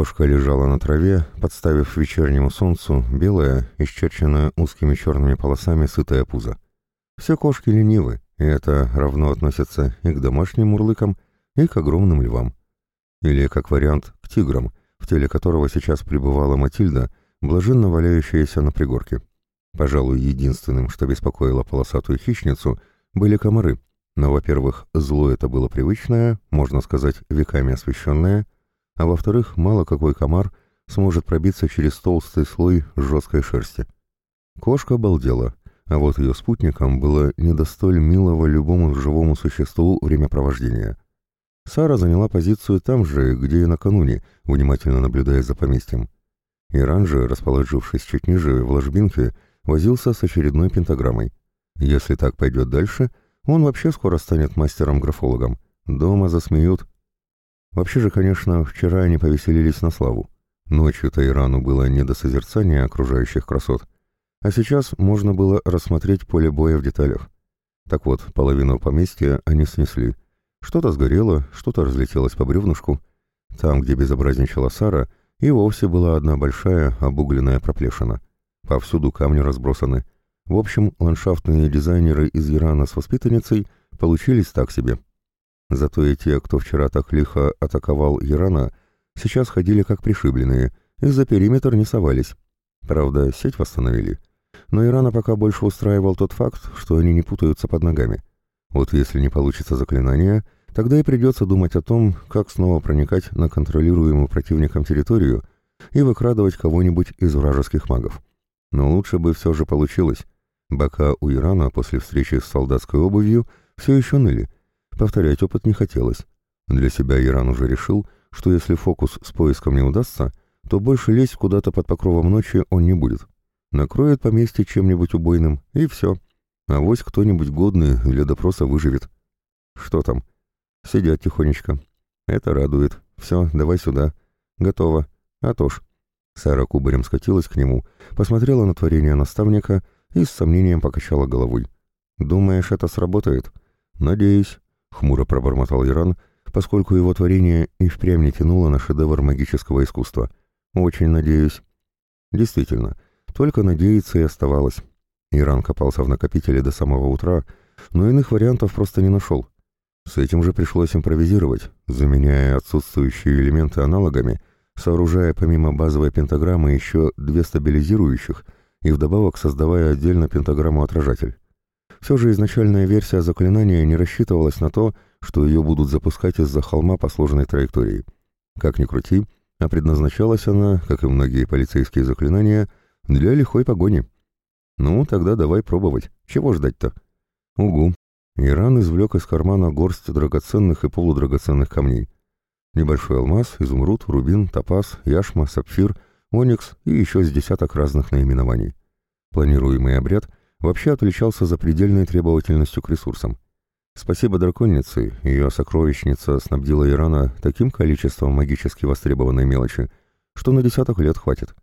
Кошка лежала на траве, подставив вечернему солнцу белое, исчерченное узкими черными полосами сытое пузо. Все кошки ленивы, и это равно относится и к домашним мурлыкам, и к огромным львам. Или, как вариант, к тиграм, в теле которого сейчас пребывала Матильда, блаженно валяющаяся на пригорке. Пожалуй, единственным, что беспокоило полосатую хищницу, были комары. Но, во-первых, зло это было привычное, можно сказать, веками освещенное, а во-вторых, мало какой комар сможет пробиться через толстый слой жесткой шерсти. Кошка обалдела, а вот ее спутникам было не до столь милого любому живому существу времяпровождения. Сара заняла позицию там же, где и накануне, внимательно наблюдая за поместьем. Иран же, расположившись чуть ниже, в ложбинке, возился с очередной пентаграммой. Если так пойдет дальше, он вообще скоро станет мастером-графологом. Дома засмеют. Вообще же, конечно, вчера они повеселились на славу. Ночью-то Ирану было не до созерцания окружающих красот, а сейчас можно было рассмотреть поле боя в деталях. Так вот, половину поместья они снесли. Что-то сгорело, что-то разлетелось по бревнышку. Там, где безобразничала Сара, и вовсе была одна большая обугленная проплешина. Повсюду камни разбросаны. В общем, ландшафтные дизайнеры из Ирана с воспитанницей получились так себе. Зато и те, кто вчера так лихо атаковал Ирана, сейчас ходили как пришибленные, и за периметр не совались. Правда, сеть восстановили. Но Ирана пока больше устраивал тот факт, что они не путаются под ногами. Вот если не получится заклинание, тогда и придется думать о том, как снова проникать на контролируемую противником территорию и выкрадывать кого-нибудь из вражеских магов. Но лучше бы все же получилось. Бока у Ирана после встречи с солдатской обувью все еще ныли. Повторять опыт не хотелось. Для себя Иран уже решил, что если фокус с поиском не удастся, то больше лезть куда-то под покровом ночи он не будет. Накроет поместье чем-нибудь убойным, и все. А вось кто-нибудь годный для допроса выживет. Что там? Сидят тихонечко. Это радует. Все, давай сюда. Готово. А то ж. Сара кубарем скатилась к нему, посмотрела на творение наставника и с сомнением покачала головой. «Думаешь, это сработает?» «Надеюсь», — хмуро пробормотал Иран, поскольку его творение и впрямь не тянуло на шедевр магического искусства. «Очень надеюсь». Действительно, только надеяться и оставалось. Иран копался в накопителе до самого утра, но иных вариантов просто не нашел. С этим же пришлось импровизировать, заменяя отсутствующие элементы аналогами — сооружая помимо базовой пентаграммы еще две стабилизирующих и вдобавок создавая отдельно пентаграмму-отражатель. Все же изначальная версия заклинания не рассчитывалась на то, что ее будут запускать из-за холма по сложной траектории. Как ни крути, а предназначалась она, как и многие полицейские заклинания, для лихой погони. Ну, тогда давай пробовать. Чего ждать-то? Угу. Иран извлек из кармана горсть драгоценных и полудрагоценных камней. Небольшой алмаз, изумруд, рубин, топаз, яшма, сапфир, оникс и еще с десяток разных наименований. Планируемый обряд вообще отличался запредельной требовательностью к ресурсам. Спасибо драконице, ее сокровищница снабдила Ирана таким количеством магически востребованной мелочи, что на десяток лет хватит.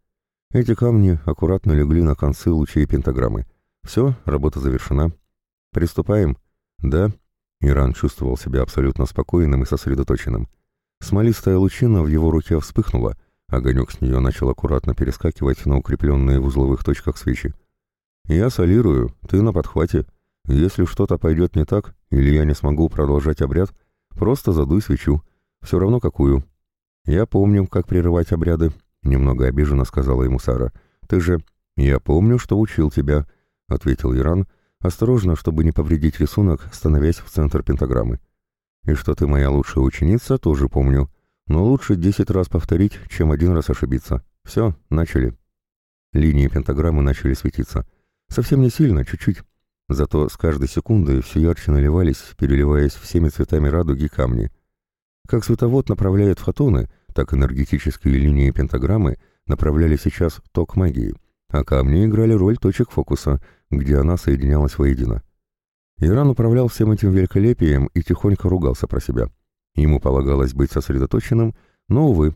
Эти камни аккуратно легли на концы лучей пентаграммы. Все, работа завершена. Приступаем? Да. Иран чувствовал себя абсолютно спокойным и сосредоточенным. Смолистая лучина в его руке вспыхнула, огонек с нее начал аккуратно перескакивать на укрепленные в узловых точках свечи. «Я солирую, ты на подхвате. Если что-то пойдет не так, или я не смогу продолжать обряд, просто задуй свечу, все равно какую». «Я помню, как прерывать обряды», — немного обиженно сказала ему Сара. «Ты же...» «Я помню, что учил тебя», — ответил Иран, осторожно, чтобы не повредить рисунок, становясь в центр пентаграммы. И что ты моя лучшая ученица, тоже помню. Но лучше десять раз повторить, чем один раз ошибиться. Все, начали. Линии пентаграммы начали светиться. Совсем не сильно, чуть-чуть. Зато с каждой секундой все ярче наливались, переливаясь всеми цветами радуги камни. Как световод направляет фотоны, так энергетические линии пентаграммы направляли сейчас ток магии, а камни играли роль точек фокуса, где она соединялась воедино. Иран управлял всем этим великолепием и тихонько ругался про себя. Ему полагалось быть сосредоточенным, но, увы,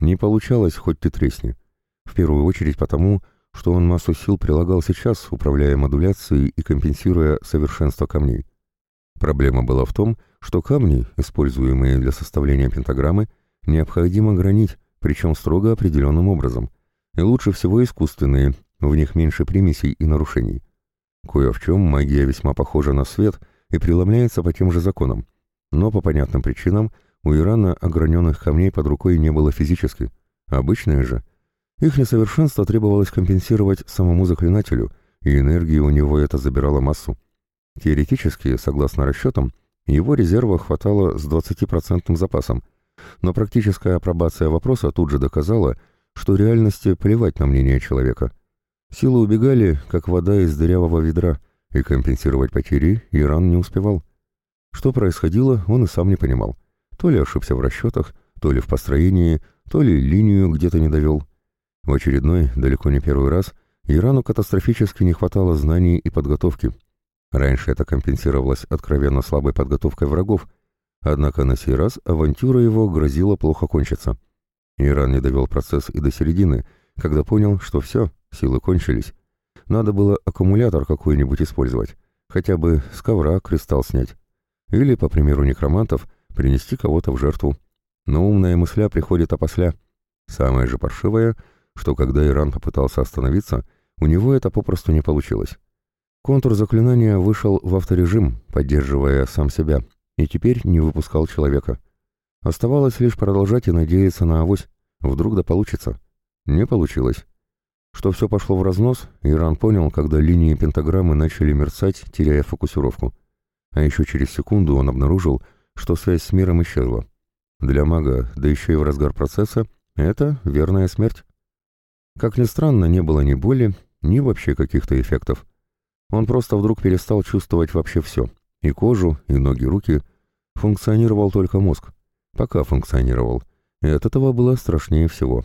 не получалось хоть ты тресни. В первую очередь потому, что он массу сил прилагал сейчас, управляя модуляцией и компенсируя совершенство камней. Проблема была в том, что камни, используемые для составления пентаграммы, необходимо гранить, причем строго определенным образом. И лучше всего искусственные, в них меньше примесей и нарушений. Кое в чем магия весьма похожа на свет и преломляется по тем же законам. Но по понятным причинам у Ирана ограненных камней под рукой не было физически. Обычные же. Их несовершенство требовалось компенсировать самому заклинателю, и энергии у него это забирало массу. Теоретически, согласно расчетам, его резерва хватало с 20% запасом, но практическая апробация вопроса тут же доказала, что реальности плевать на мнение человека. Силы убегали, как вода из дырявого ведра, и компенсировать потери Иран не успевал. Что происходило, он и сам не понимал. То ли ошибся в расчетах, то ли в построении, то ли линию где-то не довел. В очередной, далеко не первый раз, Ирану катастрофически не хватало знаний и подготовки. Раньше это компенсировалось откровенно слабой подготовкой врагов, однако на сей раз авантюра его грозила плохо кончиться. Иран не довел процесс и до середины, когда понял, что все, силы кончились. Надо было аккумулятор какой-нибудь использовать, хотя бы с ковра кристалл снять. Или, по примеру некромантов, принести кого-то в жертву. Но умная мысля приходит опосля. Самое же паршивое, что когда Иран попытался остановиться, у него это попросту не получилось. Контур заклинания вышел в авторежим, поддерживая сам себя, и теперь не выпускал человека. Оставалось лишь продолжать и надеяться на авось. Вдруг да получится. Не получилось. Что все пошло в разнос, Иран понял, когда линии пентаграммы начали мерцать, теряя фокусировку. А еще через секунду он обнаружил, что связь с миром исчезла. Для мага, да еще и в разгар процесса, это верная смерть. Как ни странно, не было ни боли, ни вообще каких-то эффектов. Он просто вдруг перестал чувствовать вообще все. И кожу, и ноги, руки. Функционировал только мозг. Пока функционировал. И от этого было страшнее всего.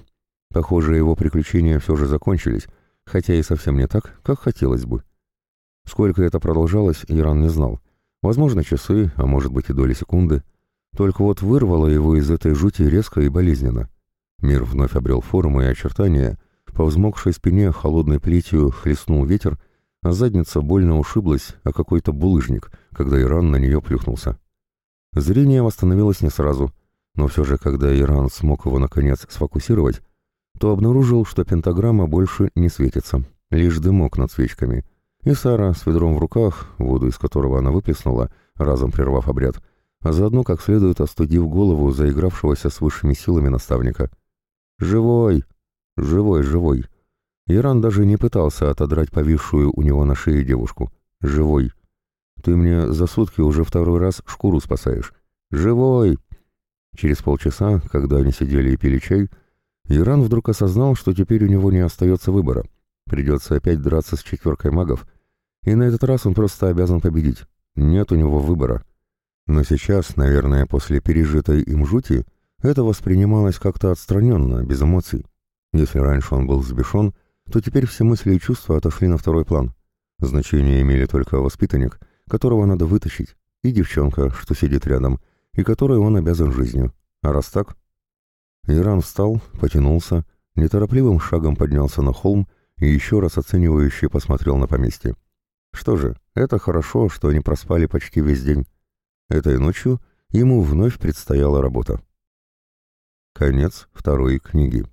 Похоже, его приключения все же закончились, хотя и совсем не так, как хотелось бы. Сколько это продолжалось, Иран не знал. Возможно, часы, а может быть и доли секунды. Только вот вырвало его из этой жути резко и болезненно. Мир вновь обрел форму и очертания, по взмокшей спине холодной плетью хлестнул ветер, а задница больно ушиблась о какой-то булыжник, когда Иран на нее плюхнулся. Зрение восстановилось не сразу, но все же, когда Иран смог его наконец сфокусировать, то обнаружил, что пентаграмма больше не светится, лишь дымок над свечками. И Сара с ведром в руках, воду из которого она выплеснула, разом прервав обряд, а заодно как следует остудив голову заигравшегося с высшими силами наставника. «Живой! Живой, живой!» Иран даже не пытался отодрать повисшую у него на шее девушку. «Живой! Ты мне за сутки уже второй раз шкуру спасаешь! Живой!» Через полчаса, когда они сидели и пили чай, Иран вдруг осознал, что теперь у него не остается выбора. Придется опять драться с четверкой магов. И на этот раз он просто обязан победить. Нет у него выбора. Но сейчас, наверное, после пережитой им жути, это воспринималось как-то отстраненно, без эмоций. Если раньше он был взбешен, то теперь все мысли и чувства отошли на второй план. Значение имели только воспитанник, которого надо вытащить, и девчонка, что сидит рядом, и которой он обязан жизнью. А раз так, Иран встал, потянулся, неторопливым шагом поднялся на холм и еще раз оценивающе посмотрел на поместье. Что же, это хорошо, что они проспали почти весь день. Этой ночью ему вновь предстояла работа. Конец второй книги.